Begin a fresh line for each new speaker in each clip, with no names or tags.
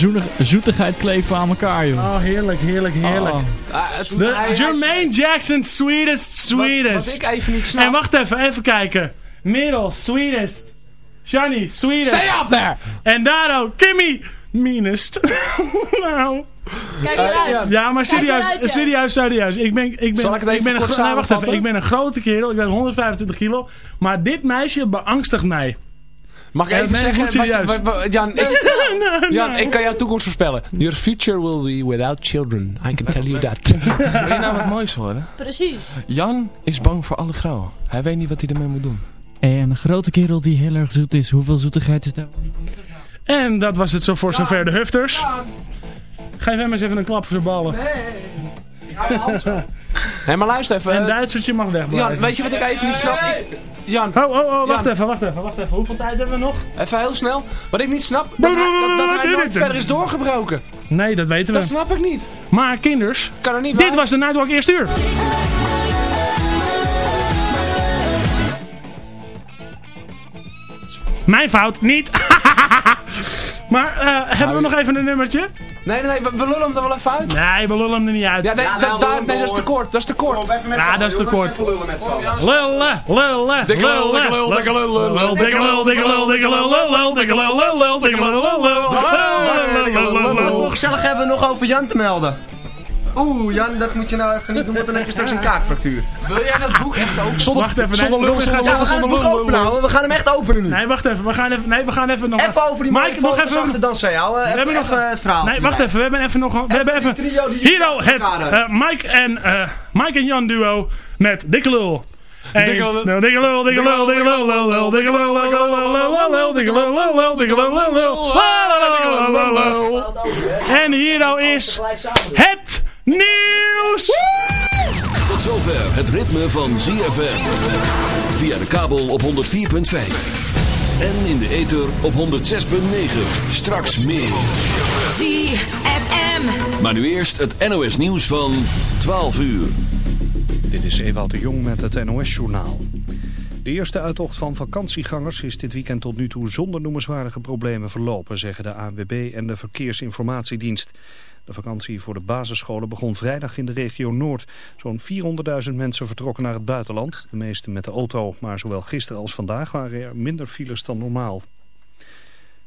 zoenig, zoetigheid kleven aan elkaar, joh.
Oh, heerlijk, heerlijk, heerlijk.
Oh.
Ah, het-
De
hij-
Jermaine Jackson, sweetest, sweetest.
Wat, wat ik even niet snap.
En wacht even, even kijken. Middle, sweetest. Shani, sweetest.
Stay up there!
En Dado, Kimmy, meanest. nou.
Kijk
Eh,
eruit.
ja.
Ja, maar
Kijk
serieus,
eruit,
serieus, serieus. Ik ben, ik ben,
ik
ben een, nee, wacht even. Ik ben een grote kerel, ik ben 125 kilo. Maar dit meisje beangstigt mij.
Mag ik even
nee,
zeggen...
goed serieus.
wat je- wat- wat- Jan, ik, Jan, ik kan jouw toekomst voorspellen. Your future will be without children. I can tell you that.
Wil je nou wat moois horen?
Precies.
Jan is bang voor alle vrouwen. Hij weet niet wat hij ermee moet doen.
En een grote kerel die heel erg zoet is. Hoeveel zoetigheid is daar?
En dat was het zo voor zover de hufters. Geef hem eens even een klap voor zijn ballen.
Hé, maar luister even.
En
eh,
Duitsertje mag wegblijven.
Jan, weet je wat ik even niet snap? Ik, Jan,
Oh, oh, oh, wacht
Jan.
even, wacht even, wacht even. Hoeveel tijd hebben we nog?
even heel snel. Wat ik niet snap, dat hij, dat, dat hij nooit verder is doorgebroken.
Nee, dat weten
Dat
we.
snap ik niet.
Maar kinders,
Kan er niet bij.
dit was de Nightwalk eerste uur. Mijn fout, niet. Maar eh, hebben we nog even een nummertje?
Nee, nee, nee, we, lullen hem er wel even uit.
Nee, we lullen hem er niet uit.
Ja, nee, da- da- nee dat is te kort. Dat is te kort.
Ja, dat is te kort. Lullen, lullen,
Dikke lul, dikke lul, dikke lul, lul, lul,
dikke lul, dikke lul, dikke lul, lul, lul, dikke lul, lul, lul, dikke lul, lul, lul,
Wat
lul.
voor gezellig hebben we nog over Jan te melden? Oeh, Jan, dat moet je nou even niet doen, want dan heb je straks een kaakfractuur.
Wil jij dat boek echt? Zonder,
Wacht even,
zonder lul,
we
zonder
gaan-
lul, zonder
boek
lul.
openen houden, we gaan hem echt openen nu.
Nee, wacht even, we gaan even, nee, we gaan even nog...
Even over die mooie
Mike, nog
foto's
even...
achter dan zei jou.
We hebben nog
even het verhaal.
Nee, wacht even, we hebben even nog... We hebben even...
achter
het eh, Mike, en, eh, Mike en Jan duo met Dikke Lul.
Dikke lul.
nou, Dikke Lul, Dikke Lul, Dikke Lul, lul, lul, Dikke Lul, Dikke Lul, lul, lul, lul, Dikke Lul, lul, lul, Dikke Lul, lul, lul, lul, lul, lul, lul. En Hiro is het nieuws!
Tot zover het ritme van ZFM. Via de kabel op 104.5. En in de ether op 106.9. Straks meer.
ZFM.
Maar nu eerst het NOS nieuws van 12 uur.
Dit is Ewout de Jong met het NOS-journaal. De eerste uittocht van vakantiegangers is dit weekend tot nu toe zonder noemenswaardige problemen verlopen, zeggen de ANWB en de Verkeersinformatiedienst. De vakantie voor de basisscholen begon vrijdag in de regio Noord. Zo'n 400.000 mensen vertrokken naar het buitenland, de meeste met de auto. Maar zowel gisteren als vandaag waren er minder files dan normaal.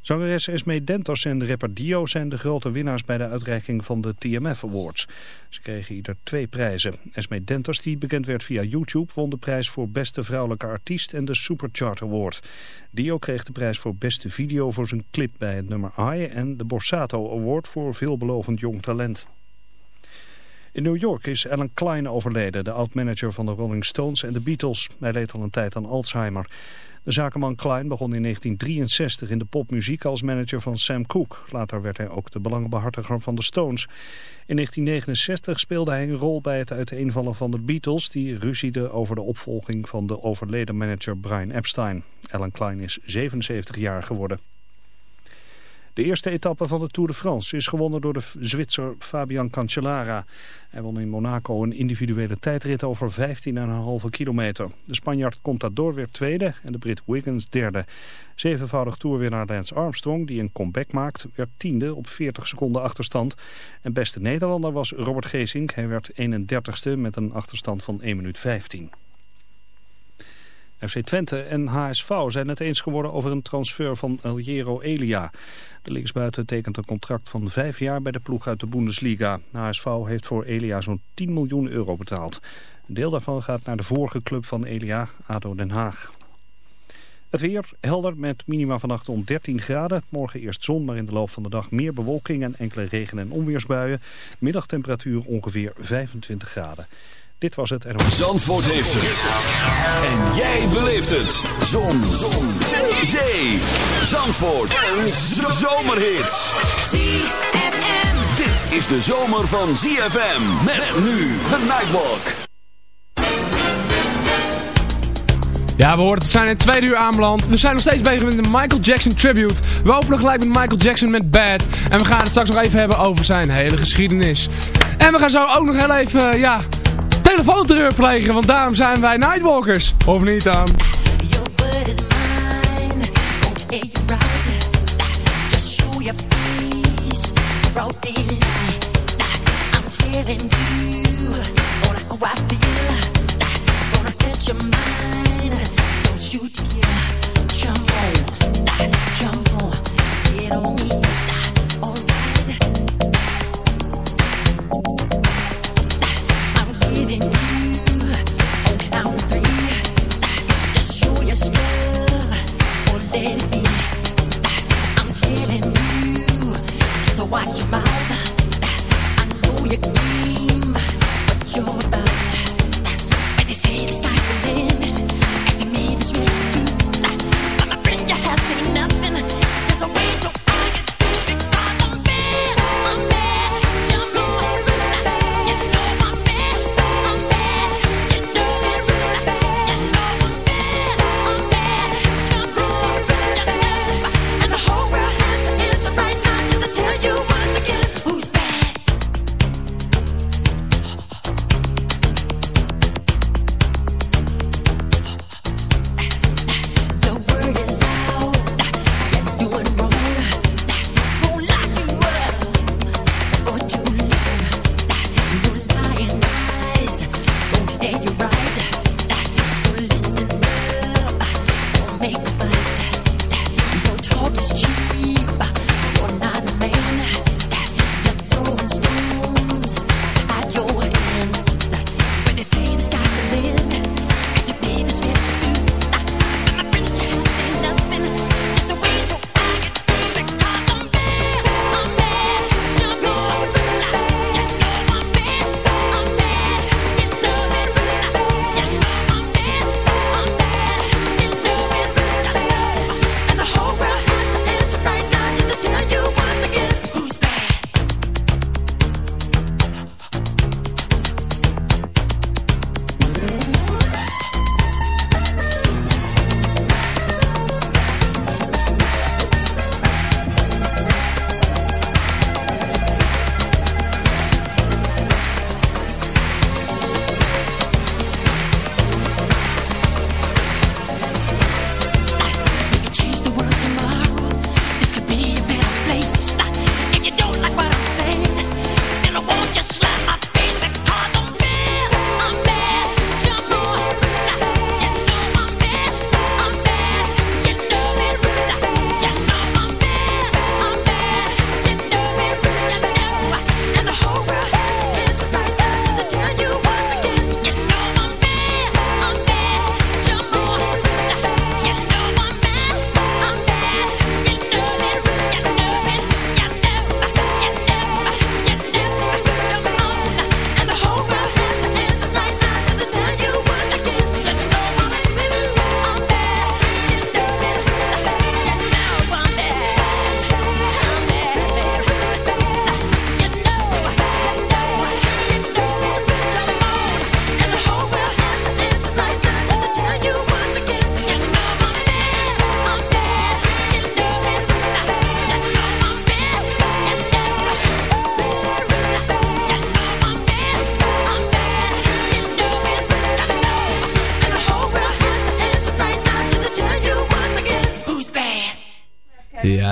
Zangeres Esme Dentos en rapper Dio zijn de grote winnaars bij de uitreiking van de TMF Awards. Ze kregen ieder twee prijzen. Esme Dentos, die bekend werd via YouTube, won de prijs voor beste vrouwelijke artiest en de Superchart Award. Dio kreeg de prijs voor beste video voor zijn clip bij het nummer I en de Borsato Award voor veelbelovend jong talent. In New York is Alan Klein overleden, de oud-manager van de Rolling Stones en de Beatles. Hij leed al een tijd aan Alzheimer. De zakenman Klein begon in 1963 in de popmuziek als manager van Sam Cooke. Later werd hij ook de belangenbehartiger van de Stones. In 1969 speelde hij een rol bij het uiteenvallen van de Beatles... die ruzieden over de opvolging van de overleden manager Brian Epstein. Alan Klein is 77 jaar geworden. De eerste etappe van de Tour de France is gewonnen door de Zwitser Fabian Cancellara. Hij won in Monaco een individuele tijdrit over 15,5 kilometer. De Spanjaard Contador werd tweede en de Brit Wiggins derde. Zevenvoudig toerwinnaar Lance Armstrong, die een comeback maakt, werd tiende op 40 seconden achterstand. En beste Nederlander was Robert Geesink. Hij werd 31ste met een achterstand van 1 minuut 15. FC Twente en HSV zijn het eens geworden over een transfer van Eljero Elia. De linksbuiten tekent een contract van vijf jaar bij de ploeg uit de Bundesliga. HSV heeft voor Elia zo'n 10 miljoen euro betaald. Een deel daarvan gaat naar de vorige club van Elia, ADO Den Haag. Het weer helder met minima vannacht om 13 graden. Morgen eerst zon, maar in de loop van de dag meer bewolking en enkele regen- en onweersbuien. Middagtemperatuur ongeveer 25 graden. Dit was het NOS.
Zandvoort heeft het. En jij beleeft het. Zon. Zon. Zee. Zee. Zandvoort. Een zomerhit.
ZFM.
Dit is de zomer van ZFM. Met nu de Nightwalk.
Ja, we horen het. We zijn in het tweede uur aanbeland. We zijn nog steeds bezig met de Michael Jackson tribute. We openen gelijk met Michael Jackson met Bad. En we gaan het straks nog even hebben over zijn hele geschiedenis. En we gaan zo ook nog heel even, ja, telefoonterreur plegen. Want daarom zijn wij Nightwalkers. Of niet dan?
Your word is mine, won't hear you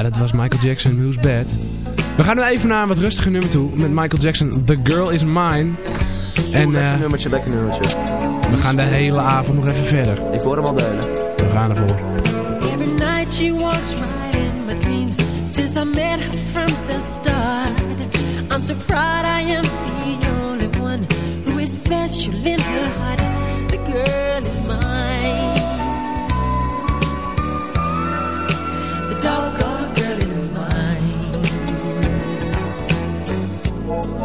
face
dat was Michael Jackson, Who's Bad. We gaan nu even naar een wat rustiger nummer toe. Met Michael Jackson, The Girl Is Mine. En,
Oeh, lekker
uh,
nummertje, lekker nummertje.
We gaan de hele avond nog even verder.
Ik hoor hem al delen.
We gaan ervoor.
Every night she walks right in my dreams Since I met her from the start I'm so proud I am the only one Who is special in her heart The girl is mine The doggone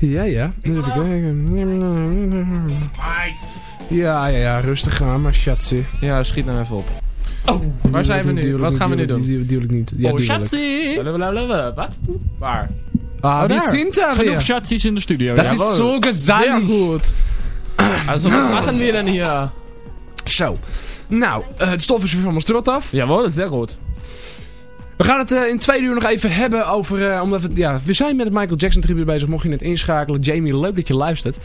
Ja, ja. Even kijken. Ja, ja, ja. Rustig aan, maar schatje.
Ja, schiet nou even op.
Oh,
Waar zijn we nu? Wat gaan we nu doen?
Die ik niet. Ja,
oh,
die
schatzie!
Wat? Waar?
Ah,
Oh,
sind da
Genoeg schatzies in de studio.
Dat is zo gezellig.
gut. Also, was machen wir denn hier?
Zo. Nou, eh, het stof is weer van mijn strot af.
Jawohl, sehr gut.
We gaan het eh, in twee uur nog even hebben over... eh, omdat we, ja, we zijn met het Michael Jackson tribute bezig. Mocht je net inschakelen. Jamie, leuk dat je luistert.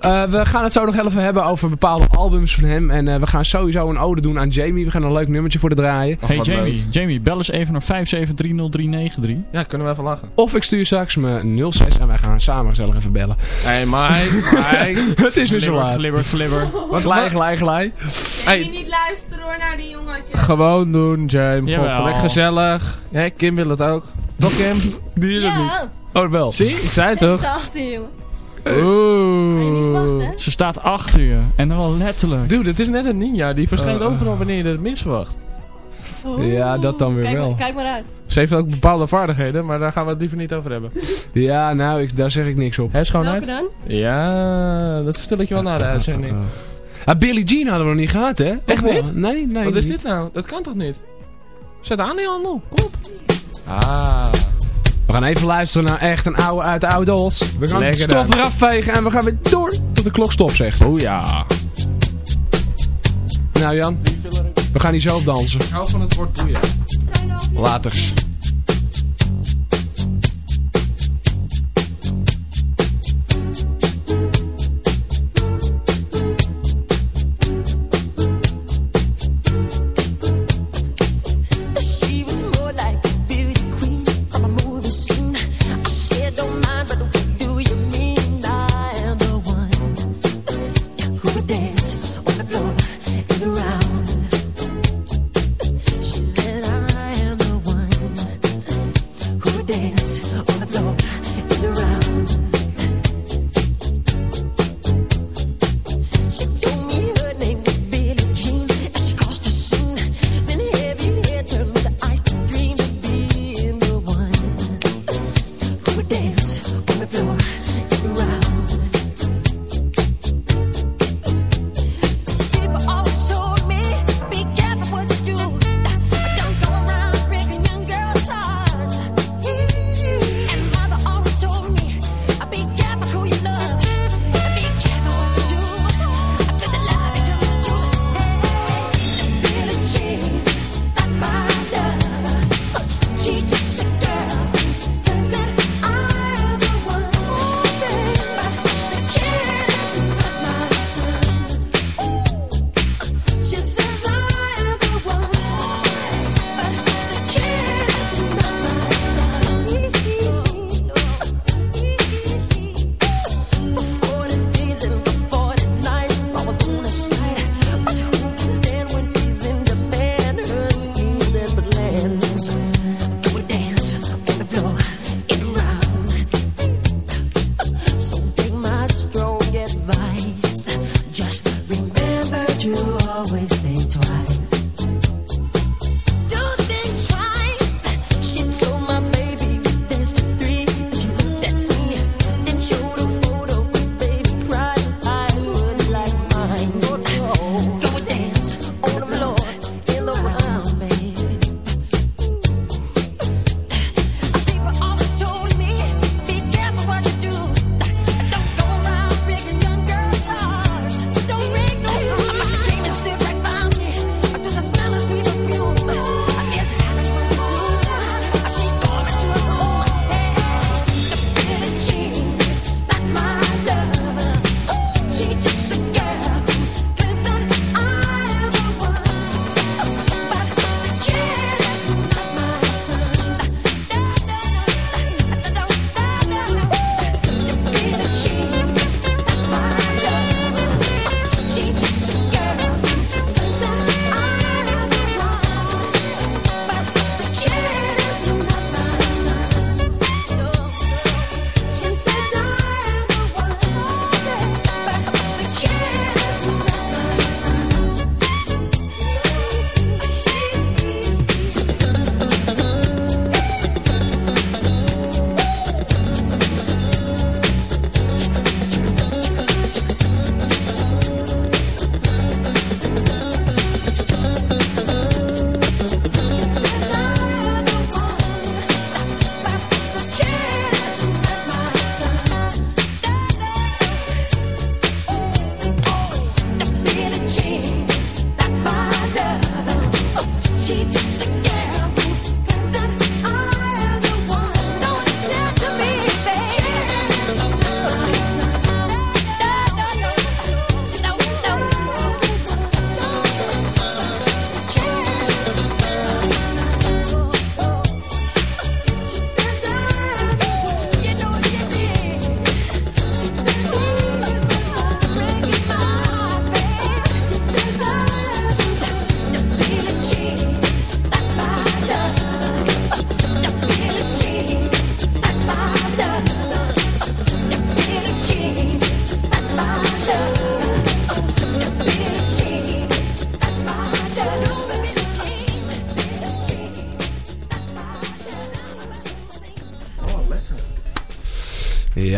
Eh, we gaan het zo nog even hebben over bepaalde albums van hem. En eh, we gaan sowieso een ode doen aan Jamie. We gaan een leuk nummertje voor de draaien.
Hey Jamie,
leuk.
Jamie, bel eens even naar 5730393.
Ja, kunnen we even lachen.
Of ik stuur straks mijn 06 en wij gaan samen gezellig even bellen.
Hey Mike, Mike.
het is weer zo laat.
glibber, glibber.
Wat
Gelijk, gelijk, gelijk.
Hey.
Hey. niet luisteren hoor naar die jongetjes.
Gewoon doen.
Jawel.
Gewoon gezellig. Ja, Kim wil het ook. Toch, Kim?
Die is het niet.
Ja,
Oh, wel.
Zie, ik zei het toch?
achter jongen.
Oeh.
Ze staat achter je. En dan wel letterlijk.
Dude, het is net een ninja. Die verschijnt
Uh,
overal wanneer je het minst verwacht.
Ja, dat dan weer
kijk
wel.
Maar, kijk maar uit.
Ze heeft ook bepaalde vaardigheden, maar daar gaan we het liever niet over hebben.
Ja, nou, ik, daar zeg ik niks op.
Hè, schoonheid?
Welke dan?
Ja, dat vertel ik je wel na de uitzending.
Ah, Billie Jean hadden we nog niet gehad, hè?
Echt niet?
Nee, nee.
Wat is
niet.
dit nou? Dat kan toch niet? Zet aan die handel. Kom op. Ah.
We gaan even luisteren naar echt een oude uit de oude doos. We gaan
Lekker
stof eraf vegen en we gaan weer door tot de klok stop zegt.
Oh ja.
Nou Jan, we gaan hier op dansen.
Ik hou van het woord boeien.
Laters.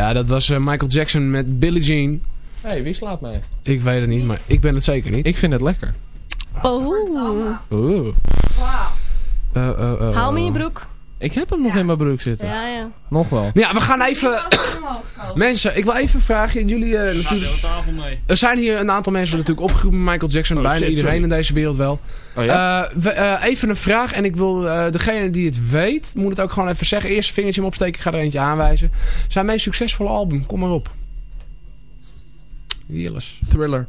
Ja, dat was eh, Michael Jackson met Billie Jean.
Hé, hey, wie slaat mij?
Ik weet het niet, maar ik ben het zeker niet.
Ik vind het lekker.
Oh.
Oeh.
Eh, eh, eh,
Hou me in je broek.
Ik heb hem nog in mijn broek zitten.
Ja, ja.
Nog wel.
Ja, we gaan even... mensen, ik wil even vragen. Jullie eh, natuurlijk...
tafel mee.
Er zijn hier een aantal mensen natuurlijk opgegroeid met Michael Jackson.
Oh,
bijna
shit,
iedereen
sorry.
in deze wereld wel.
Oh ja?
Eh, we- eh, even een vraag. En ik wil eh, degene die het weet, moet het ook gewoon even zeggen. Eerst een vingertje hem opsteken. Ik ga er eentje aanwijzen. Zijn meest succesvolle album. Kom maar op. Jilles.
Thriller.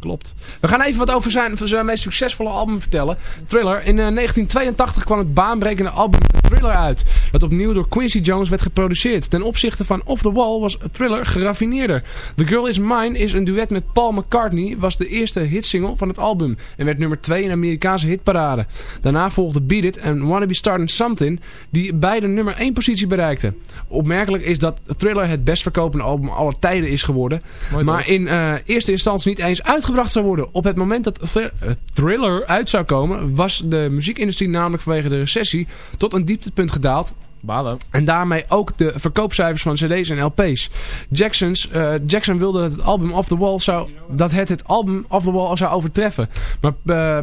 Klopt. We gaan even wat over zijn, zijn meest succesvolle album vertellen. Thriller. In eh, 1982 kwam het baanbrekende album Thriller uit. Dat opnieuw door Quincy Jones werd geproduceerd. Ten opzichte van Off the Wall was Thriller geraffineerder. The Girl Is Mine is een duet met Paul McCartney. Was de eerste hitsingle van het album. En werd nummer 2 in de Amerikaanse hitparade. Daarna volgde Beat It en Wanna Be Starting Something. Die beide nummer 1 positie bereikten. Opmerkelijk is dat Thriller het best verkopende album aller tijden is geworden.
Mooi
maar
toch?
in eh, eerste instantie niet eens uitgebracht zou worden. Op het moment dat eh, Thriller uit zou komen, was de muziekindustrie namelijk vanwege de recessie tot een dieptepunt gedaald.
Balen.
En daarmee ook de verkoopcijfers van cd's en lp's. Jackson's, eh, Jackson wilde dat het album Off the Wall zou, dat het het album Off the Wall zou overtreffen. Maar eh,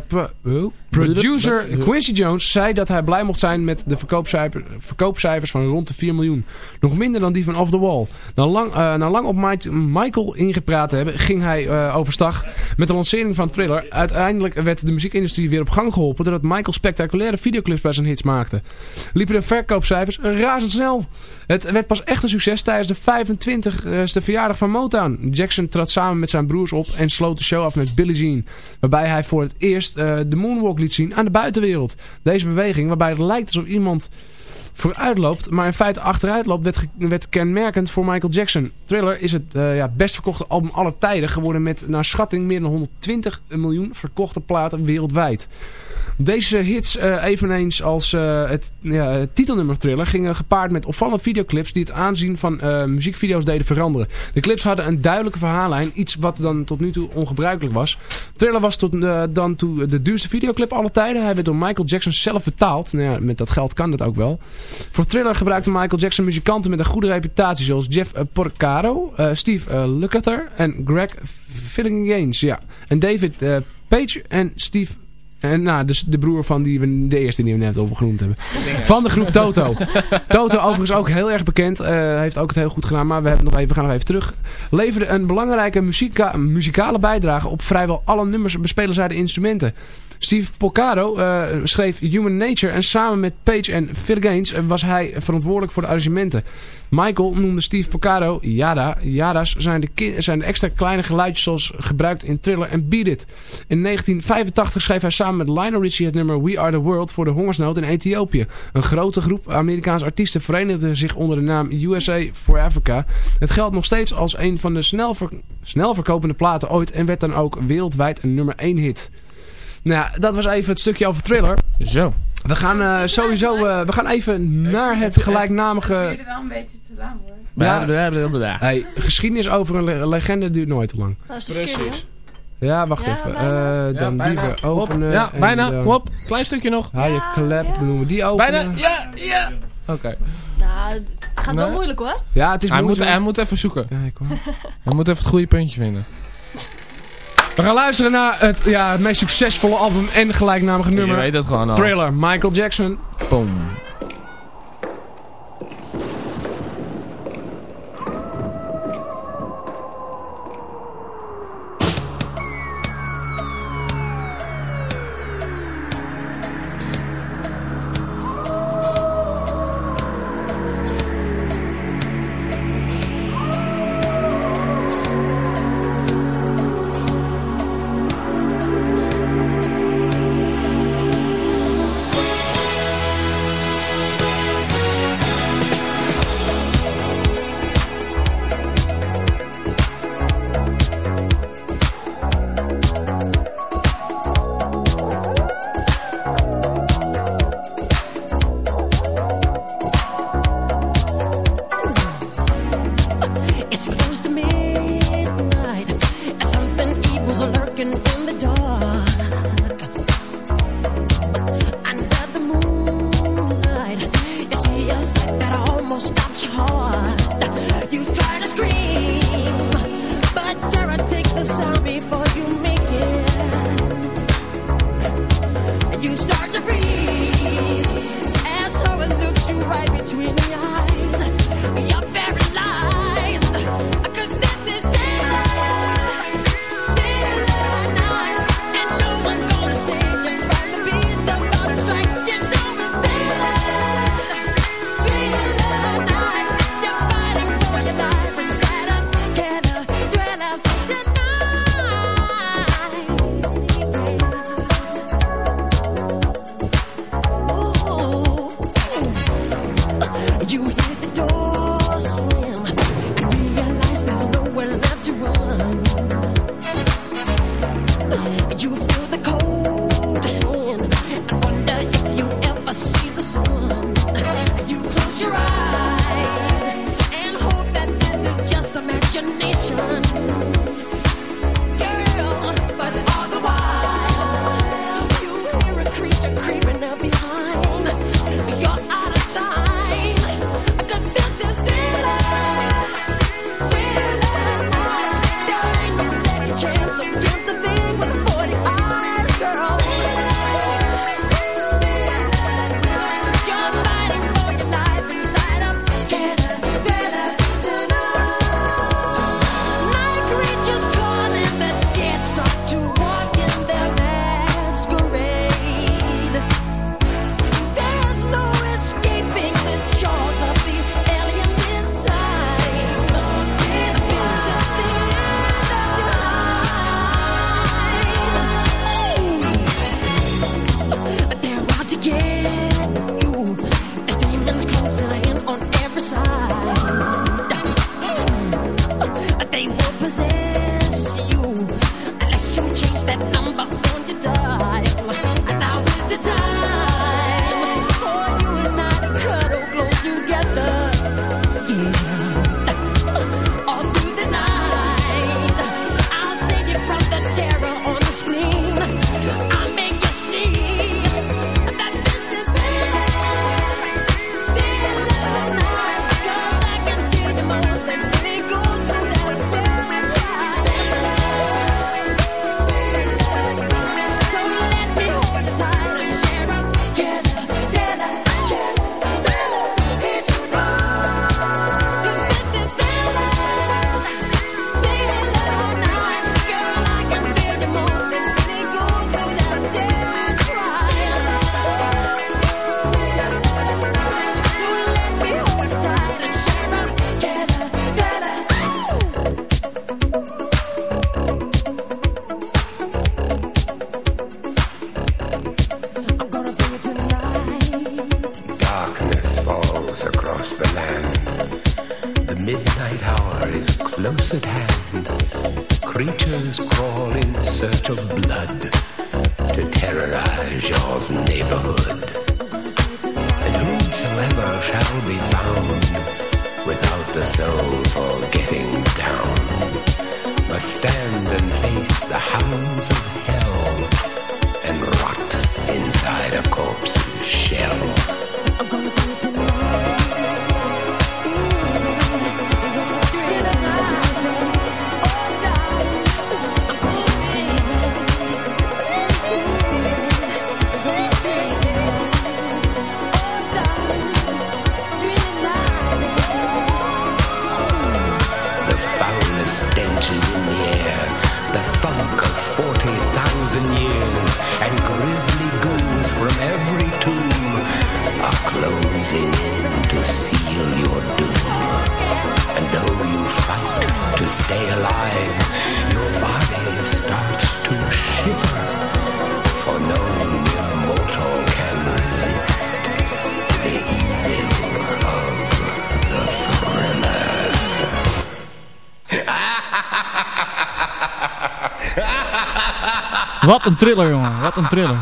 producer Quincy Jones zei dat hij blij mocht zijn met de verkoopcijfer- verkoopcijfers van rond de 4 miljoen. Nog minder dan die van Off the Wall. Na lang, eh, na lang op Michael ingepraat te hebben, ging hij eh, overstag met de lancering van Thriller. Uiteindelijk werd de muziekindustrie weer op gang geholpen doordat Michael spectaculaire videoclips bij zijn hits maakte. Liepen de verkoopcijfers razendsnel. Het werd pas echt een succes tijdens de 25e verjaardag van Motown. Jackson trad samen met zijn broers op en sloot de show af met Billie Jean. Waarbij hij voor het eerst eh, de moonwalk liet zien aan de buitenwereld. Deze beweging, waarbij het lijkt alsof iemand vooruit loopt, maar in feite achteruit loopt, werd, werd kenmerkend voor Michael Jackson. Thriller is het eh, ja, best verkochte album aller tijden geworden met naar schatting meer dan 120 miljoen verkochte platen wereldwijd. Deze hits, eh, eveneens als eh, het, ja, het titelnummer Thriller, gingen gepaard met opvallende videoclips die het aanzien van eh, muziekvideo's deden veranderen. De clips hadden een duidelijke verhaallijn, iets wat dan tot nu toe ongebruikelijk was. Thriller was tot eh, dan toe de duurste videoclip aller tijden. Hij werd door Michael Jackson zelf betaald. Nou ja, met dat geld kan dat ook wel. Voor Thriller gebruikte Michael Jackson muzikanten met een goede reputatie zoals Jeff eh, Porcaro, eh, Steve eh, Lukather en Greg Fillinganes. Ja. En David eh, Page en Steve... En nou, dus de broer van die, we- de eerste die we net opgenoemd hebben. Van de groep Toto. Toto overigens ook heel erg bekend. eh, heeft ook het heel goed gedaan. Maar we, hebben nog even, we gaan nog even terug. Leverde een belangrijke muzika muzikale bijdrage op vrijwel alle nummers bespelen zij de instrumenten. Steve Porcaro eh, schreef Human Nature en samen met Page en Phil Gaines eh, was hij verantwoordelijk voor de arrangementen. Michael noemde Steve Porcaro Yada. Yada's zijn de, zijn de extra kleine geluidjes zoals gebruikt in Thriller en Beat It. In 1985 schreef hij samen met Lionel Richie het nummer We Are The World voor de hongersnood in Ethiopië. Een grote groep Amerikaanse artiesten verenigde zich onder de naam USA for Africa. Het geldt nog steeds als een van de snel, snel verkopende platen ooit en werd dan ook wereldwijd een nummer 1 hit. Nou ja, dat was even het stukje over Thriller.
Zo.
We gaan eh, sowieso eh, we gaan even naar het gelijknamige...
Het duurde wel een beetje te lang hoor.
Ja,
bla.
Hey, geschiedenis over een le- legende duurt nooit te lang.
Dat is hè?
Ja, wacht
Ja,
even. Eh, dan die weer openen.
Ja, bijna. Kom op. Klein stukje nog.
Hou je klep, dan doen we die openen.
Bijna. Ja, ja. Oké.
Nou, het gaat wel moeilijk hoor.
Ja, het is
Hij moet,
moeilijk.
hij moet even zoeken.
Kijk hoor.
Hij moet even het goede puntje vinden.
We gaan luisteren naar het, ja, het meest succesvolle album en gelijknamige
Je
nummer.
weet het gewoon al.
Thriller, Michael Jackson.
Boom.
Something evil's lurking in the dark. And face the hounds of hell and rot inside a corpse's shell. Stay alive, your body starts to shiver, for no mere mortal can resist the evil of the thriller.
Wat een thriller, jongen. Wat een thriller.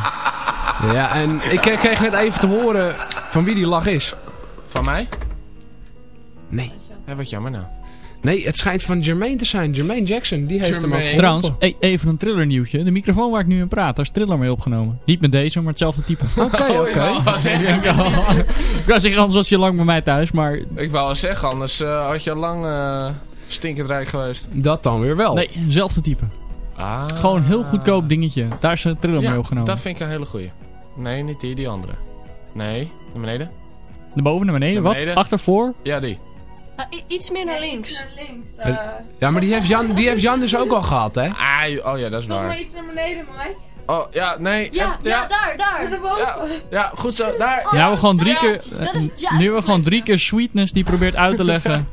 Ja, en ik kreeg net even te horen van wie die lach is.
Van mij?
Nee.
Ja, wat jammer nou.
Nee, het schijnt van Jermaine te zijn. Jermaine Jackson, die heeft hem ook.
Trouwens, e- even een thriller nieuwtje. De microfoon waar ik nu in praat, daar is thriller mee opgenomen. Niet met deze, maar hetzelfde type.
Oké, oké.
Ik wou zeggen, anders was je lang bij mij thuis, maar...
Ik wou al zeggen, anders eh, had je lang eh, stinkend rijk geweest.
Dat dan weer wel.
Nee, hetzelfde type.
Ah.
Gewoon een heel goedkoop dingetje. Daar is een thriller mee
Ja,
opgenomen.
dat vind ik een hele goeie. Nee, niet die, die andere. Nee, naar beneden?
Naar boven, naar beneden.
Naar
Wat?
beneden.
Achter, voor?
Ja, die.
Ah, iets meer naar links.
Naar links.
Eh,
Ja, maar die heeft, Jan, die heeft Jan dus ook al gehad, hè?
Ah, oh ja, dat is
Toch maar
waar.
iets naar beneden, Mike.
Oh, ja, nee.
Ja,
even-
ja, daar, daar.
Naar boven.
Ja, goed zo, daar.
Ja, we gewoon drie keer...
dat is
eh, nu we gewoon drie keer Sweetness die probeert uit te leggen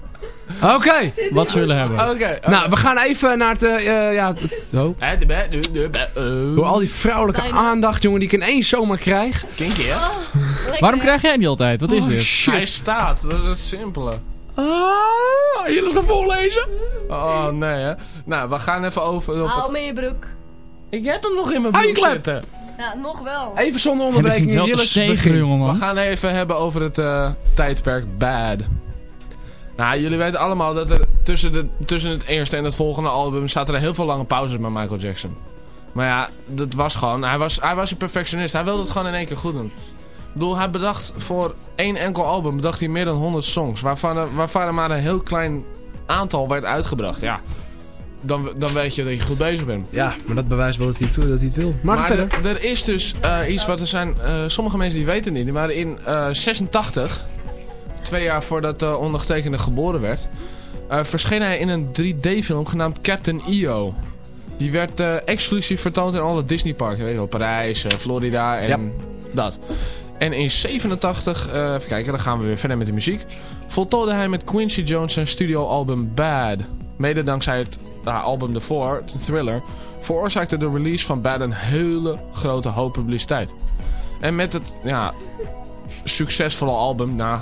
Oké.
wat ze willen hebben.
Oké.
Nou, we gaan even naar het... eh, eh, ja, zo.
Eh, oh.
Door al die vrouwelijke aandacht, jongen, die ik ineens zomaar krijg.
Kinky, hè?
Waarom krijg jij die altijd? Wat is
Oh,
dit?
Hij staat, dat is het simpele.
Ah, jullie gaan voorlezen?
Oh, nee, hè. Nou, we gaan even over op het...
Hou met je broek.
Ik heb hem nog in mijn
Hou je
broek
klep.
zitten.
Ja, nog wel.
Even zonder onderbreking.
We gaan even hebben over het eh, tijdperk Bad. Nou, jullie weten allemaal dat er tussen, de, tussen het eerste en het volgende album zaten er heel veel lange pauzes met Michael Jackson. Maar ja, dat was gewoon, hij was, hij was een perfectionist. Hij wilde het gewoon in één keer goed doen. Ik bedoel, hij bedacht voor één enkel album bedacht hij meer dan 100 songs. Waarvan er, waarvan er maar een heel klein aantal werd uitgebracht. Ja, dan, dan weet je dat je goed bezig bent.
Ja, maar dat bewijst wel dat hij het, wil- dat hij het wil. Maar,
Maar
verder.
er, er is dus eh, iets wat er zijn... eh, sommige mensen die weten het niet. Maar in eh 86, twee jaar voordat de ondergetekende geboren werd... eh, verscheen hij in een 3D-film genaamd Captain EO. Die werd exclusief vertoond in alle Disneyparken. Weet je wel, Parijs, Florida en
Ja.
dat. En in 87, eh, even kijken, dan gaan we weer verder met de muziek. Voltooide hij met Quincy Jones zijn studioalbum Bad. Mede dankzij het album ervoor, Thriller, veroorzaakte de release van Bad een hele grote hoop publiciteit. En met het ja, succesvolle album, nou,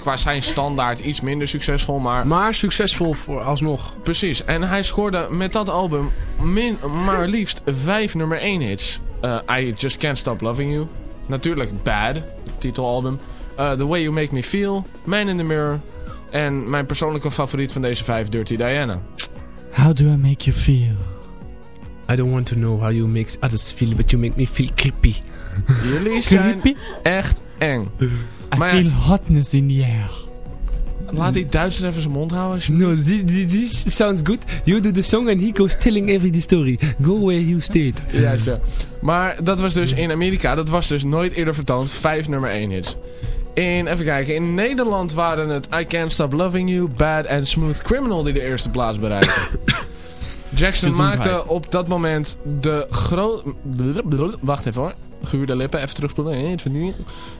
qua zijn standaard iets minder succesvol, maar...
Maar succesvol voor alsnog.
Precies, en hij scoorde met dat album min, maar liefst vijf nummer 1 hits. Eh, I Just Can't Stop Loving You. Natuurlijk Bad, het titelalbum. Eh, the Way You Make Me Feel, Man in the Mirror. En mijn persoonlijke favoriet van deze vijf, Dirty Diana.
How do I make you feel?
I don't want to know how you make others feel, but you make me feel creepy.
Jullie zijn
Creepy?
echt eng.
I
Maar ja,
feel hotness in the air.
Laat die Duitser even zijn mond houden.
No, this, sounds good. You do the song and he goes telling every the story. Go where you stayed.
Ja, zo. Maar dat was dus in Amerika, dat was dus nooit eerder vertoond. Vijf nummer 1 hits. In, even kijken, in Nederland waren het I Can't Stop Loving You, Bad en Smooth Criminal die de eerste plaats bereikten. Jackson maakte op dat moment de groot... Wacht even hoor. Gehuurde lippen, even terugspoelen.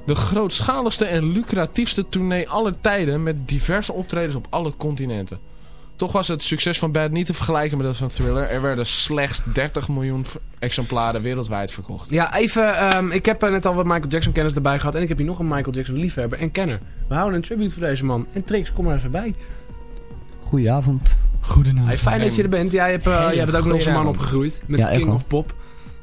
De grootschaligste en lucratiefste tournee aller tijden met diverse optredens op alle continenten. Toch was het succes van Bad niet te vergelijken met dat van Thriller. Er werden slechts 30 miljoen exemplaren wereldwijd verkocht.
Ja, even, ehm, ik heb eh, net al wat Michael Jackson kennis erbij gehad. En ik heb hier nog een Michael Jackson liefhebber en kenner. We houden een tribute voor deze man. En Trix, kom er even bij.
Goedenavond.
Goedenavond.
Hey, fijn dat je er bent. Jij hebt, eh, jij bent ook in onze man opgegroeid. Met
Ja,
King of Pop.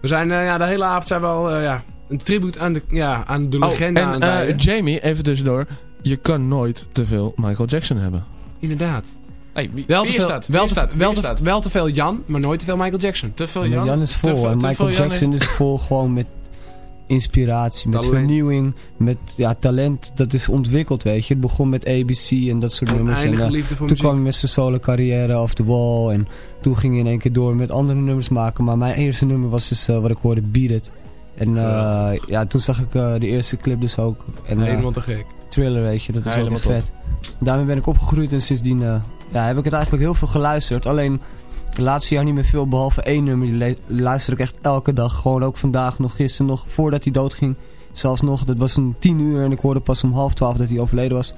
We zijn eh, ja, de hele avond zijn we al eh, ja, een tribute aan de, ja, aan de
Oh,
legende aan
en
het
eh. Jamie, even tussendoor. Je kan nooit te veel Michael Jackson hebben.
Inderdaad.
Hey, wie,
Wel
wie
te veel, wel,
Wie
te, wel, te, wel te veel Jan, maar nooit te veel Michael Jackson.
Te veel Jan?
Jan is
Te
vol
veel-
en Michael Jackson is vol gewoon met inspiratie, met
Talent.
vernieuwing, met ja, talent. Dat is ontwikkeld, weet je. Het begon met ABC en dat soort nummers. En, eh, toen
muziek.
kwam hij met zijn solo carrière Off The Wall. En toen ging hij in één keer door met andere nummers maken. Maar mijn eerste nummer was dus eh, wat ik hoorde, Beat It. En eh, ja, toen zag ik de eerste clip dus ook. En,
Helemaal te gek.
Thriller, weet je. Dat is ook
Helemaal
vet. Daarmee ben ik opgegroeid en sindsdien ja, heb ik het eigenlijk heel veel geluisterd. Alleen de laatste jaar niet meer veel, behalve één nummer. Die luister ik echt elke dag. Gewoon ook vandaag, nog gisteren, nog voordat hij doodging. Zelfs nog, dat was om tien uur en ik hoorde pas om half twaalf dat hij overleden was.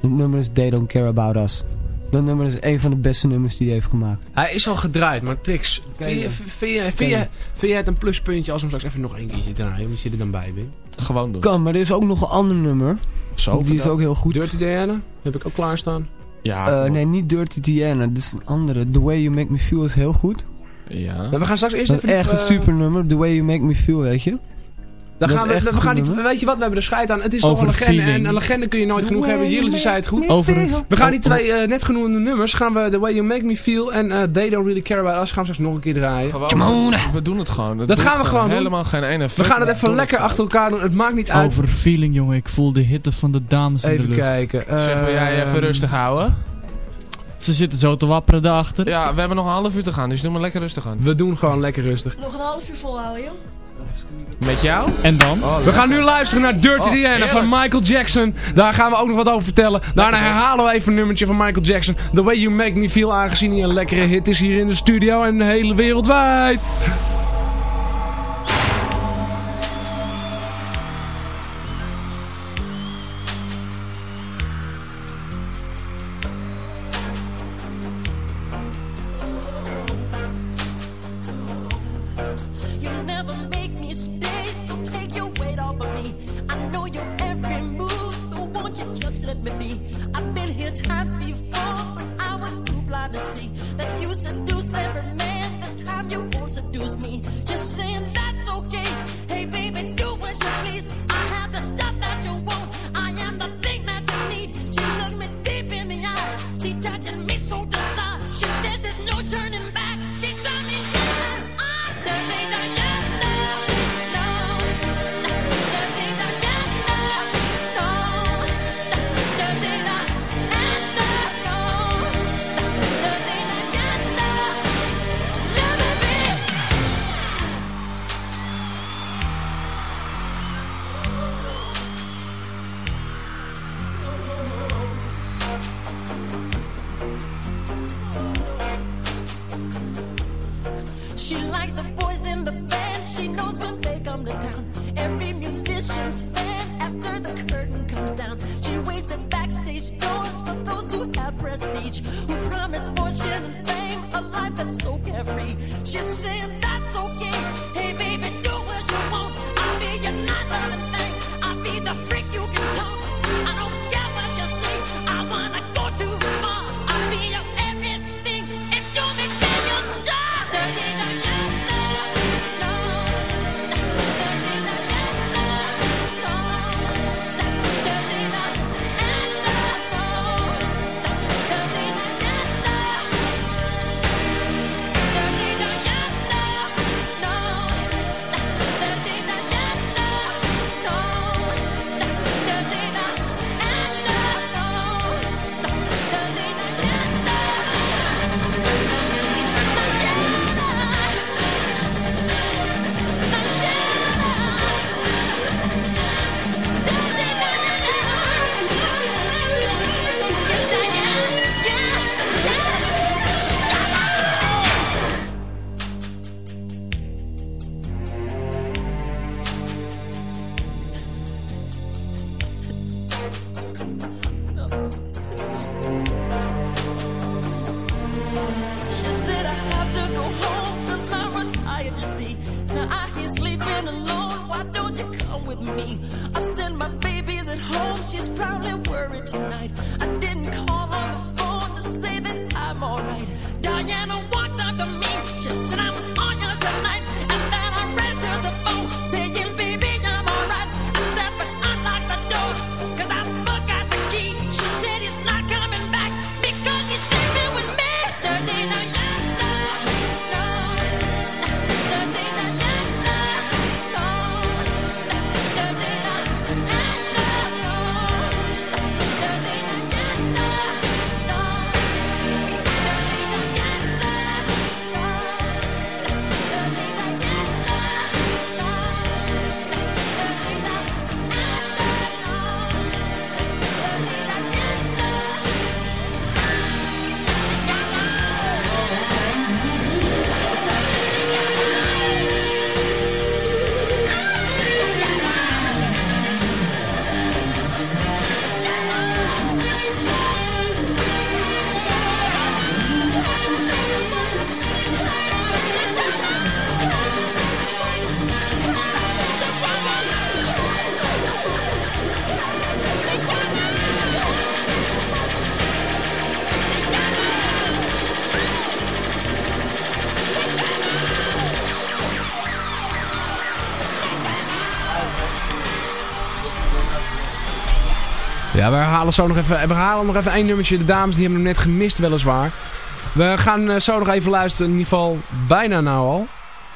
Het nummer is They Don't Care About Us. Dat nummer is een van de beste nummers die hij heeft gemaakt.
Hij is al gedraaid, maar Trix, vind je, vind, je, vind,
Ken
je,
je.
vind je het een pluspuntje als we hem straks even nog één keertje draaien, omdat je er dan bij bent?
Gewoon doen.
Kan, maar er is ook nog een ander nummer.
Zo,
die is ook heel goed.
Dirty Diana, heb ik ook klaarstaan.
Ja,
Eh,
op.
nee, niet Dirty Diana. Dit is een andere. The Way You Make Me Feel is heel goed.
ja.
Maar we gaan straks eerst
Dat
even...
echt een super nummer. The Way You Make Me Feel, weet je.
Dan gaan we, gaan niet, weet je wat, we hebben de scheid aan. Het is toch een legende
feeling.
en een legende kun je nooit genoeg hebben. Jullie zei het goed.
Over
We gaan die twee eh, net genoemde nummers, gaan we The Way You Make Me Feel en eh, They Don't Really Care About Us, gaan we straks nog een keer draaien.
Gewoon, we doen het gewoon.
Dat gaan we gewoon doen.
Helemaal geen ene
We gaan het even lekker achter elkaar doen, het maakt niet uit.
Over feeling, jongen. Ik voel de hitte van de dames in de
Even
lucht.
kijken.
Zeg, wil jij even
ehm,
rustig houden?
Ze zitten zo te wapperen daarachter.
Ja, we hebben nog een half uur te gaan, dus doe maar lekker rustig aan.
We doen gewoon lekker rustig.
Nog een half uur volhouden, joh.
Met jou?
En dan?
We gaan nu luisteren naar Dirty
Oh,
Diana van. Michael Jackson. Daar gaan we ook nog wat over vertellen. Daarna herhalen we even een nummertje van Michael Jackson. The Way You Make Me Feel, aangezien hij een lekkere hit is hier in de studio en hele wereldwijd.
Me? I
said my baby's at home, she's probably worried tonight.
Ja, we herhalen zo nog even, we herhalen nog even één nummertje. De dames die hebben hem net gemist weliswaar. We gaan eh, zo nog even luisteren, in ieder geval bijna nou al.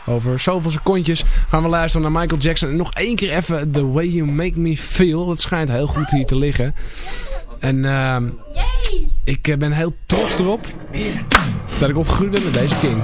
Over zoveel secondjes gaan we luisteren naar Michael Jackson. En nog één keer even The Way You Make Me Feel. Dat schijnt heel goed hier te liggen. En ehm ik eh, ben heel trots erop dat ik opgegroeid ben met deze king.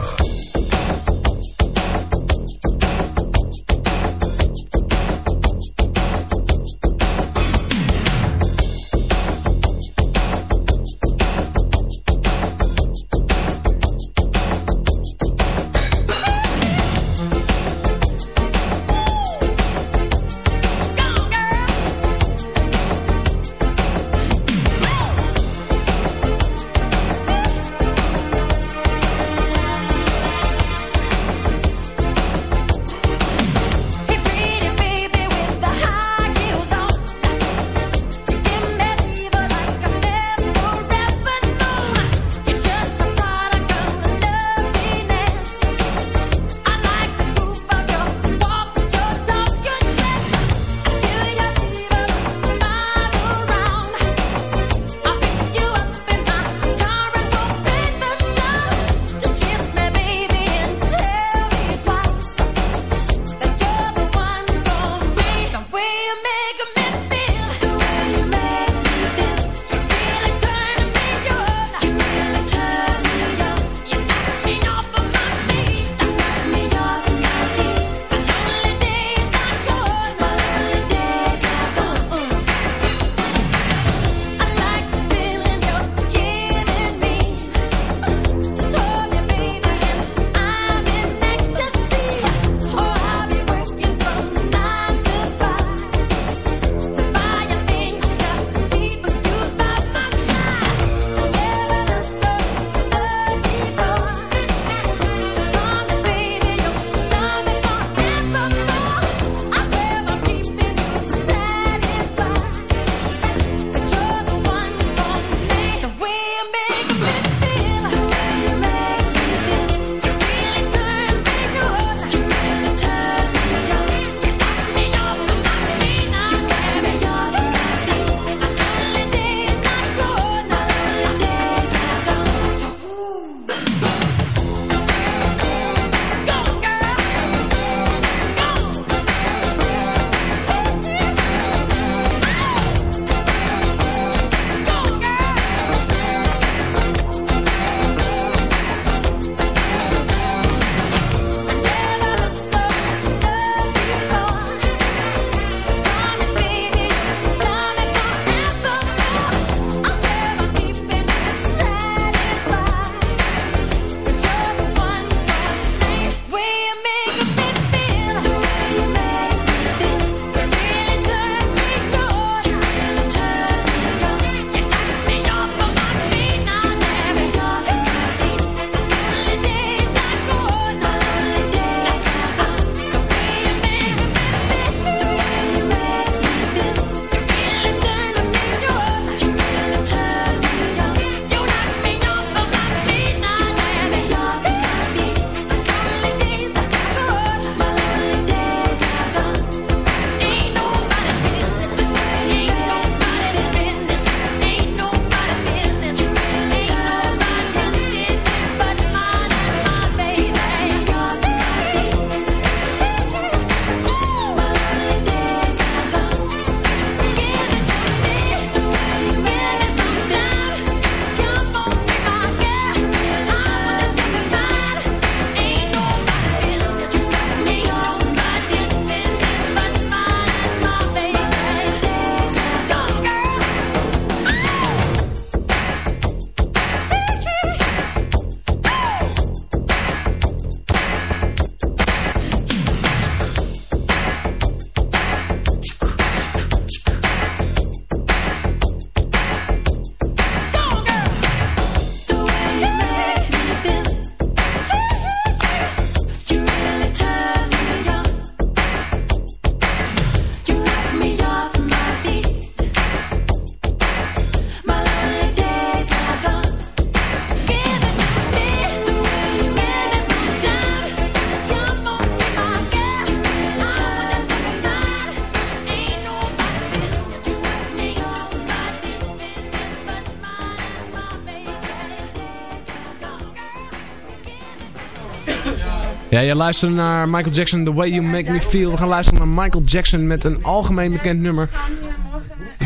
Ja, je luistert naar Michael Jackson, The Way You Make Me Feel. We gaan luisteren naar Michael Jackson met een algemeen bekend nummer.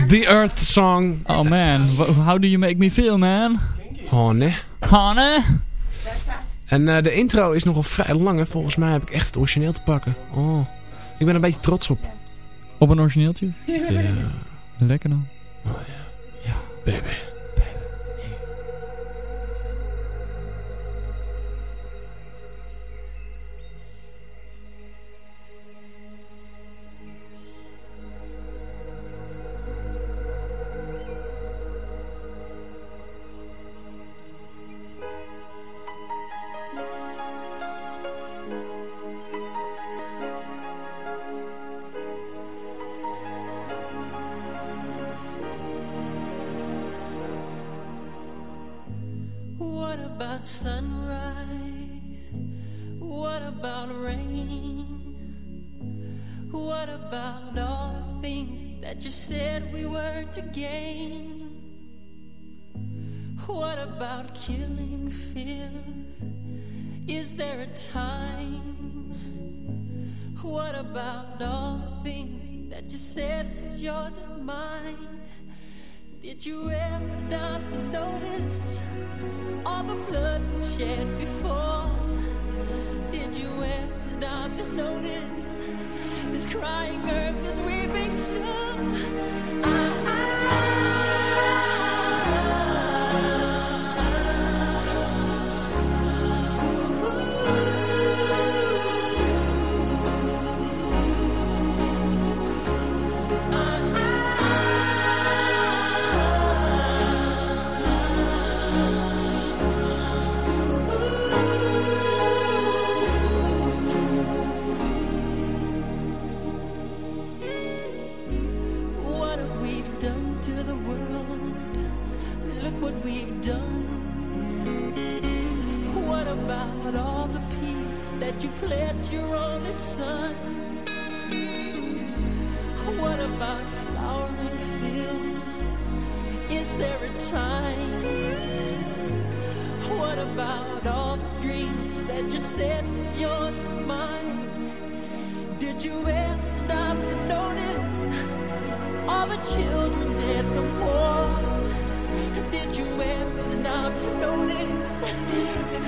The Earth Song.
Oh man, how do you make me feel, man?
Oh nee.
Hanne?
En eh, de intro is nogal vrij lang. Hè. Volgens mij heb ik echt het origineel te pakken. Oh, ik ben een beetje trots op.
Op een origineeltje?
Ja.
Lekker dan.
About sunrise? What about rain? What about all the things that you said we were to gain? What about killing fears? Is there a time? What about all Did you ever stop to notice all the blood we shed before? Did you ever stop to notice this crying earth,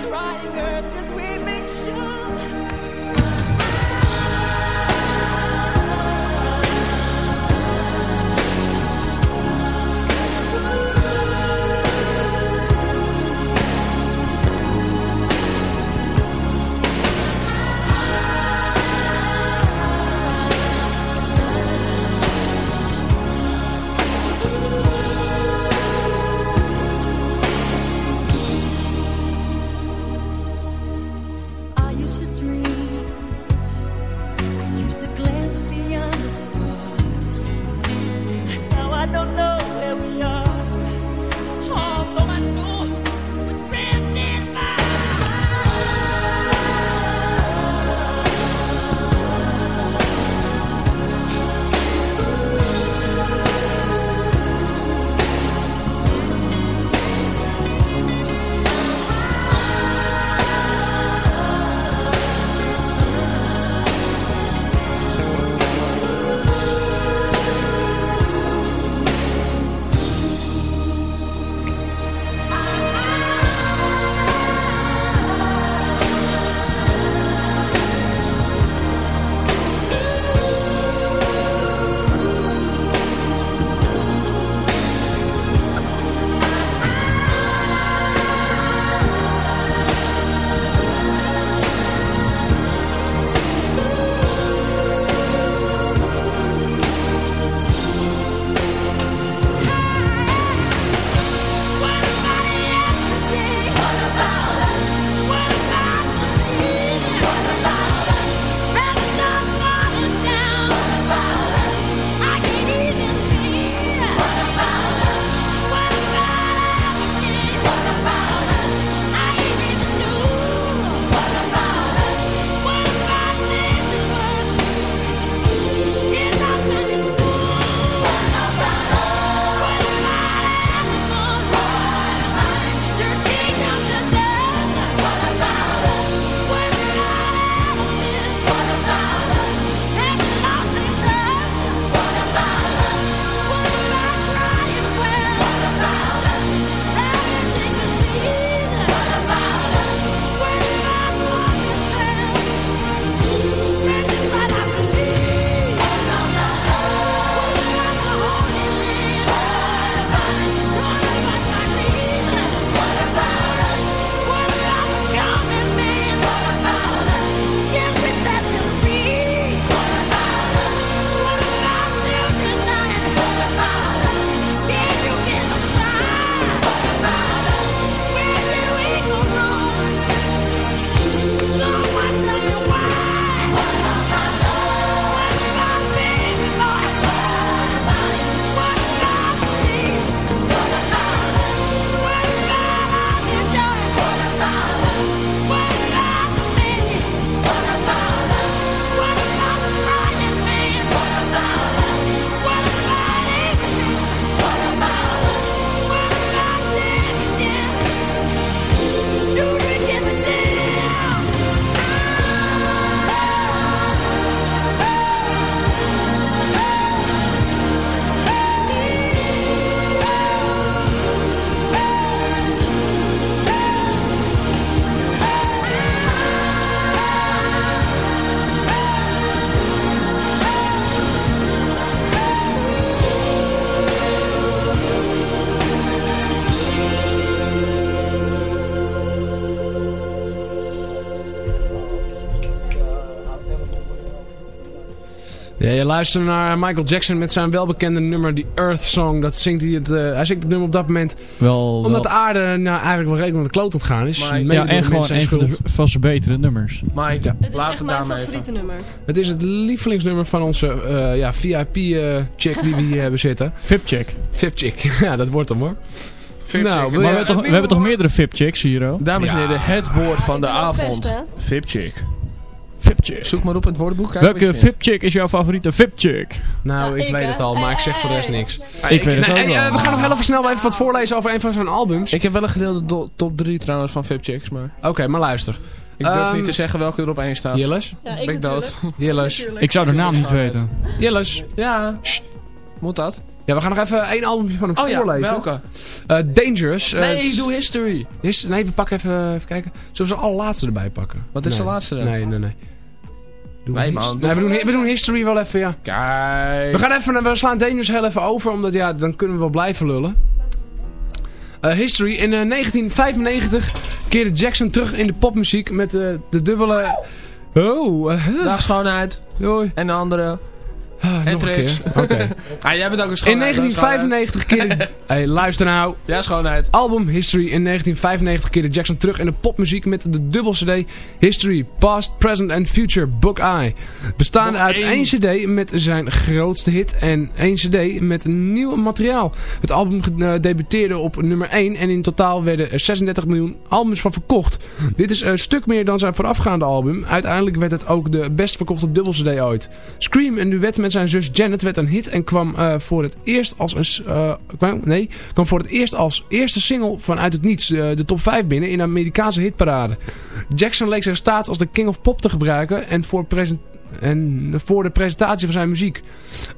crying earth as we make sure?
Ja, je luistert naar Michael Jackson met zijn welbekende nummer, die Earth Song. Dat zingt hij, het, eh, hij zingt het nummer op dat moment
Wel,
omdat de aarde nou, eigenlijk wel redelijk naar de kloot aan het gaan is.
Ja, en gewoon een van, de, zijn betere nummers.
Mike,
Het is echt mijn favoriete
even.
nummer.
Het is het lievelingsnummer van onze eh, ja, VIP-check die we hier hebben zitten.
VIP-check.
VIP-check, ja dat wordt hem hoor.
VIP-check.
Nou,
Maar we, hebben toch, we hebben toch meerdere VIP-checks hier, oh?
Dames en
Ja.
heren, het woord van de avond.
hè?
VIP-chick. Zoek maar op het woordenboek.
Welke. VIP-check is jouw favoriete VIP-check?
Nou,
Ja,
ik, weet het al, maar ik zeg voor de rest niks.
Ah,
ik weet het
Nee,
ook
eh,
wel.
we gaan nog heel even snel even wat voorlezen over een van zijn albums.
Ik heb wel een gedeelde top 3 trouwens van VIP-chicks, maar
Oké, maar luister.
ik durf
Ehm,
niet te zeggen welke er op één staat.
Jilles?
Ja,
Ben
ik
dood.
Jilles?
Ik zou de naam niet weten.
Jilles?
Ja. Moet dat?
Ja, we gaan nog even één albumje van hem
Oh ja,
voorlezen.
welke?
Eh, Dangerous. eh,
Nee, doe history.
is, nee, we pakken even, even kijken. Zullen we de allerlaatste erbij pakken?
Wat is
Nee.
de laatste dan?
Nee, nee, nee. Doen we
Nee,
his-
man.
Nee, we, doen, we doen history wel even, ja.
Kijk.
We gaan even, we slaan Dangerous heel even over, omdat ja, dan kunnen we wel blijven lullen. Eh, history. In eh, 1995 keerde Jackson terug in de popmuziek met eh, de dubbele... Oh, eh,
Dag schoonheid.
Hoi.
En de andere.
Ah,
Trix.
keer. Oké.
Ah, jij bent ook een
In
schoonheid. dag,
1995 keerde... hey, luister nou.
Ja, schoonheid.
Album History. In 1995 keerde Jackson terug in de popmuziek met de dubbel cd History, Past, Present and Future, Book Eye. Bestaande uit
één.
één cd met zijn grootste hit en één cd met nieuw materiaal. Het album eh, debuteerde op nummer 1 en in totaal werden er 36 miljoen albums van verkocht. Dit is een stuk meer dan zijn voorafgaande album. Uiteindelijk werd het ook de best verkochte dubbel cd ooit. Scream, een duet met zijn zus Janet, werd een hit en kwam eh, voor het eerst als een... eh, kwam, nee, kwam voor het eerst als eerste single vanuit het niets eh, de top 5 binnen in de Amerikaanse hitparade. Jackson leek zijn status als de king of pop te gebruiken en voor, present en voor de presentatie van zijn muziek.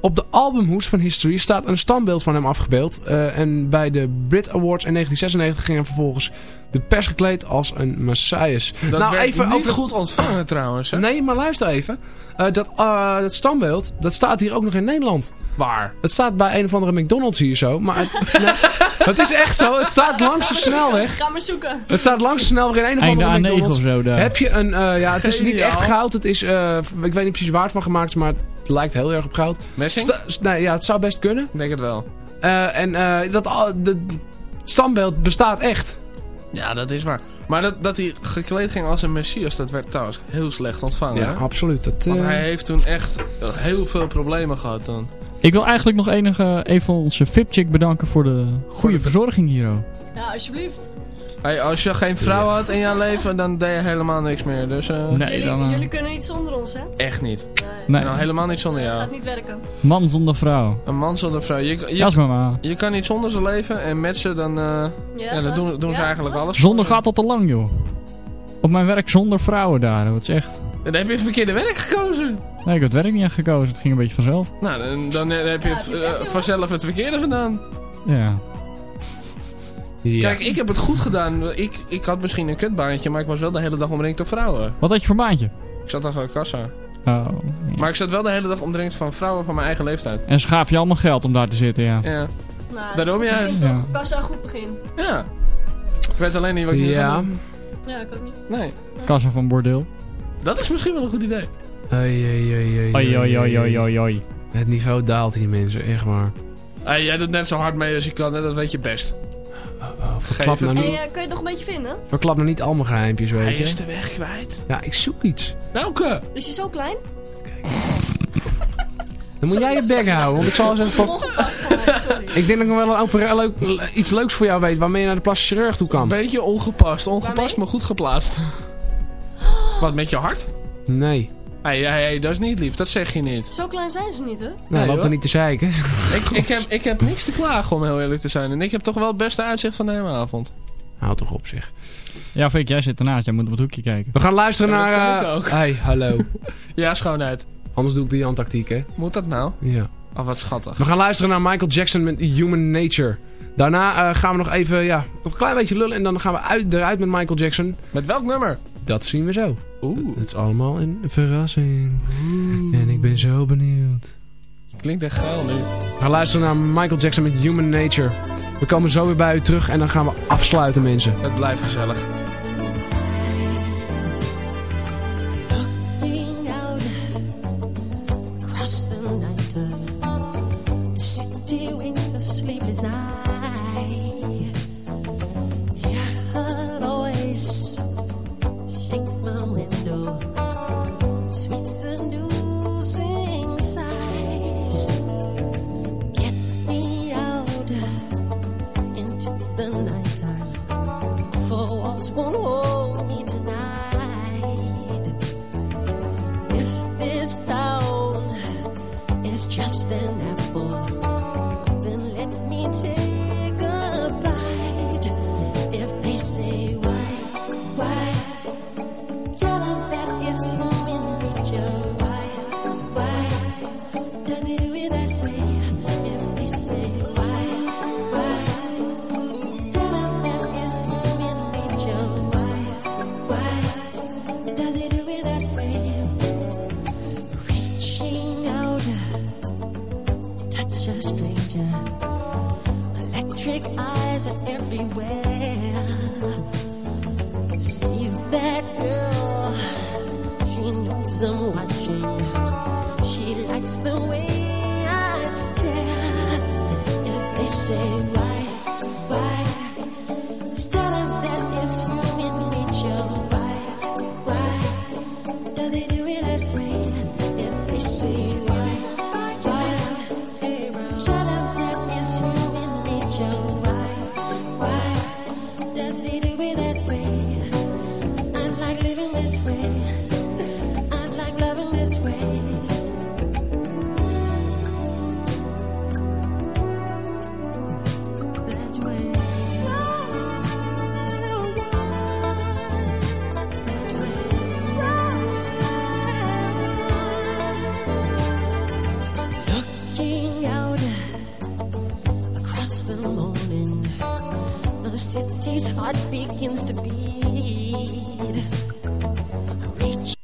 Op de albumhoes van History staat een standbeeld van hem afgebeeld. en bij de Brit Awards in 1996 ging hij vervolgens de pers gekleed als een messias.
Dat
nou,
werd
even
niet
over
goed ontvangen trouwens. Hè?
Nee, maar luister even. Eh, dat, eh, dat standbeeld, dat staat hier ook nog in Nederland.
Waar?
Het staat bij een of andere McDonald's hier zo. Maar het, nee, het is echt zo. Het staat langs de snelweg.
Ga maar zoeken.
Het staat langs de snelweg in een of andere
A9
McDonald's.
of zo daar.
Heb je een, eh, ja, het is niet echt goud. Het is, eh, ik weet niet precies waar het van gemaakt is, maar het lijkt heel erg op goud.
Messing?
Sta- nee, ja, het zou best kunnen.
Ik denk het wel.
Eh, en eh, dat, de, het standbeeld bestaat echt.
Ja, dat is waar. Maar dat, dat hij gekleed ging als een messias, dat werd trouwens heel slecht ontvangen.
Ja,
hè?
absoluut. Dat,
Want
eh,
hij heeft toen echt heel veel problemen gehad dan.
Ik wil eigenlijk nog enige, even onze VIP-check bedanken voor de goede verzorging hier.
Ja, alsjeblieft.
Hey, als je geen vrouw had in jouw leven, dan deed je helemaal niks meer. Dus eh,
Nee,
jullie,
dan... eh,
jullie kunnen niet zonder ons, hè?
echt niet.
nee,
Nou, helemaal niet zonder
Dat
jou.
gaat niet werken.
man zonder vrouw.
Een man zonder vrouw. Je, je,
Ja, is mama.
je kan niet zonder ze leven en met ze dan... eh, ja, dan doen, doen ze
Ja,
eigenlijk
wat?
alles.
Zonder gaat al te lang, joh. Op mijn werk zonder vrouwen daar. Het is echt...
Dan heb je het verkeerde werk gekozen.
Nee, ik heb het werk niet echt gekozen. Het ging een beetje vanzelf.
Nou, dan, dan heb je het vanzelf het verkeerde gedaan.
Ja.
Ja.
Kijk, ik heb het goed gedaan. Ik, ik had misschien een kutbaantje, maar ik was wel de hele dag omringd door vrouwen.
Wat had je voor baantje?
Ik zat achter de kassa.
Oh. ja.
Maar ik zat wel de hele dag omringd van vrouwen van mijn eigen leeftijd.
En ze gaven je allemaal geld om daar te zitten, ja.
Ja.
Nou,
Daarom juist.
een
Ja.
toch? Kassa, goed begin.
Ja. Ik weet alleen niet wat ik
Ja.
gaan doen.
Ja, ik ook niet.
Nee.
Kassa van bordeel.
Dat is misschien wel een goed idee.
Oei, oei, oei, oei,
Oi, oi, oi, oi,
oei.
oi, oi.
Het niveau daalt hier mensen, echt waar.
Hey, jij doet net zo hard mee als je kan, hè? dat weet je best.
Verklap nou, niet,
Hey, eh, kun je het nog een beetje vinden?
verklap nou niet al mijn geheimpjes,
Hij
weet je.
is de weg kwijt.
Ja, ik zoek iets.
Welke?
Is hij zo klein?
Dan moet jij je bek houden, want ik zal eens even... Ik denk dat ik wel een opera- leuk, iets leuks voor jou weet waarmee je naar de plastische chirurg toe kan.
Beetje ongepast. Ongepast,
Waarmee?
maar goed geplaatst. Wat, met je hart?
Nee.
Hé, hey, hey, dat is niet lief. Dat zeg je niet.
Zo klein zijn ze niet, hè?
Nou,
Nee,
loop
hoor.
er niet te zeiken.
ik, ik, heb, ik heb niks te klagen, om heel eerlijk te zijn. En ik heb toch wel het beste uitzicht van de hele avond.
Houd toch op zich.
Ja, Fik, jij zit ernaast. Jij moet op het hoekje kijken.
We gaan luisteren
Ja,
naar... eh,
ook.
Hey, hallo.
Ja, schoonheid.
Anders doe ik de Jan-tactiek, hè.
Moet dat nou?
Ja.
Oh, wat schattig.
We gaan luisteren naar Michael Jackson met Human Nature. Daarna eh, gaan we nog even, ja, nog een klein beetje lullen. En dan gaan we uit, eruit met Michael Jackson.
Met welk nummer?
Dat zien we zo.
Oeh,
Het is allemaal een verrassing. En ik ben zo benieuwd.
klinkt echt geil nu.
We gaan luisteren naar Michael Jackson met Human Nature. We komen zo weer bij u terug en dan gaan we afsluiten, mensen.
Het blijft gezellig.
Begins to beat. Reach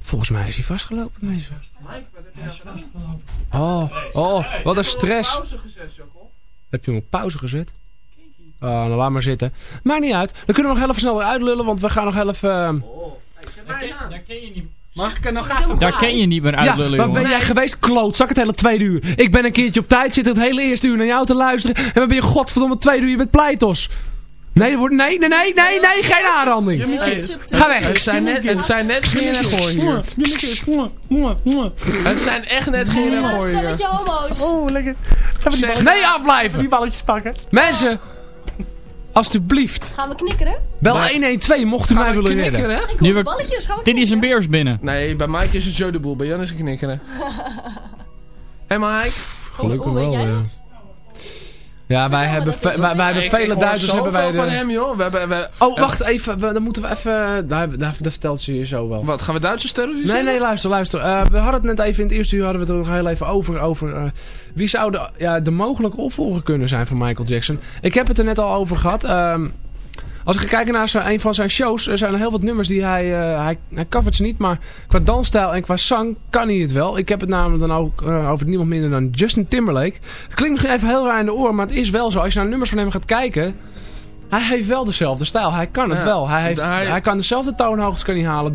Volgens mij is hij vastgelopen, mensen. Oh, oh, wat een stress. Heb je hem op pauze gezet? Oh, nou laat maar zitten. Maakt niet uit. Dan kunnen we nog heel even snel weer uitlullen, want we gaan nog heel even... ehm,
Daar ken je niet.
Mag ik er nog gaan?
Daar ken je niet meer
Ja,
uitlullen,
waar
jongen.
ben jij geweest, klootzak, het hele tweede uur? Ik ben een keertje op tijd, zit het hele eerste uur naar jou te luisteren. En dan ben je godverdomme tweede uur, je bent pleitos. Nee, wordt- nee, nee, nee, nee, nee, geen aanranding. Ga weg.
Het zijn net, het zijn net geen gooien. Het zijn echt net geen gooien.
Oh, lekker.
Nee, afblijven.
die balletjes pakken?
Mensen, alstublieft.
Gaan we knikkeren?
Bel
Wat?
112, mocht u mij willen redden.
knikkeren?
Ik hoor
we-
balletjes. Gaan we
Dit is een beers binnen.
Nee, bij Mike is het Joe de Boel. Bij Jan is het knikkeren. Hé Mike.
Gelukkig
Hoe weet
wel,
jij
ja. Ja, wij hebben, wij, wij hebben vele Duitsers hebben wij de...
van hem, joh. We hebben, we,
Oh, wacht even. we- Dan moeten we even... Daar, daar, dat vertelt ze je zo wel.
Wat, gaan we Duitsers terroriseren?
Nee, nee, luister, luister. Eh, we hadden het net even in het eerste uur hadden we het er nog heel even over. over eh, wie zou de, ja, de mogelijke opvolger kunnen zijn van Michael Jackson? Ik heb het er net al over gehad. Ehm, als ik ga kijken naar zijn, een van zijn shows, er zijn er heel wat nummers die hij, eh, hij, hij covert ze niet. Maar qua dansstijl en qua zang kan hij het wel. Ik heb het namelijk dan ook eh, over niemand minder dan Justin Timberlake. Het klinkt misschien even heel raar in de oren, maar het is wel zo. Als je naar nummers van hem gaat kijken... Hij heeft wel dezelfde stijl. Hij kan het
Ja,
wel. Hij, heeft,
hij-
hij kan dezelfde toonhoogtes kan hij halen.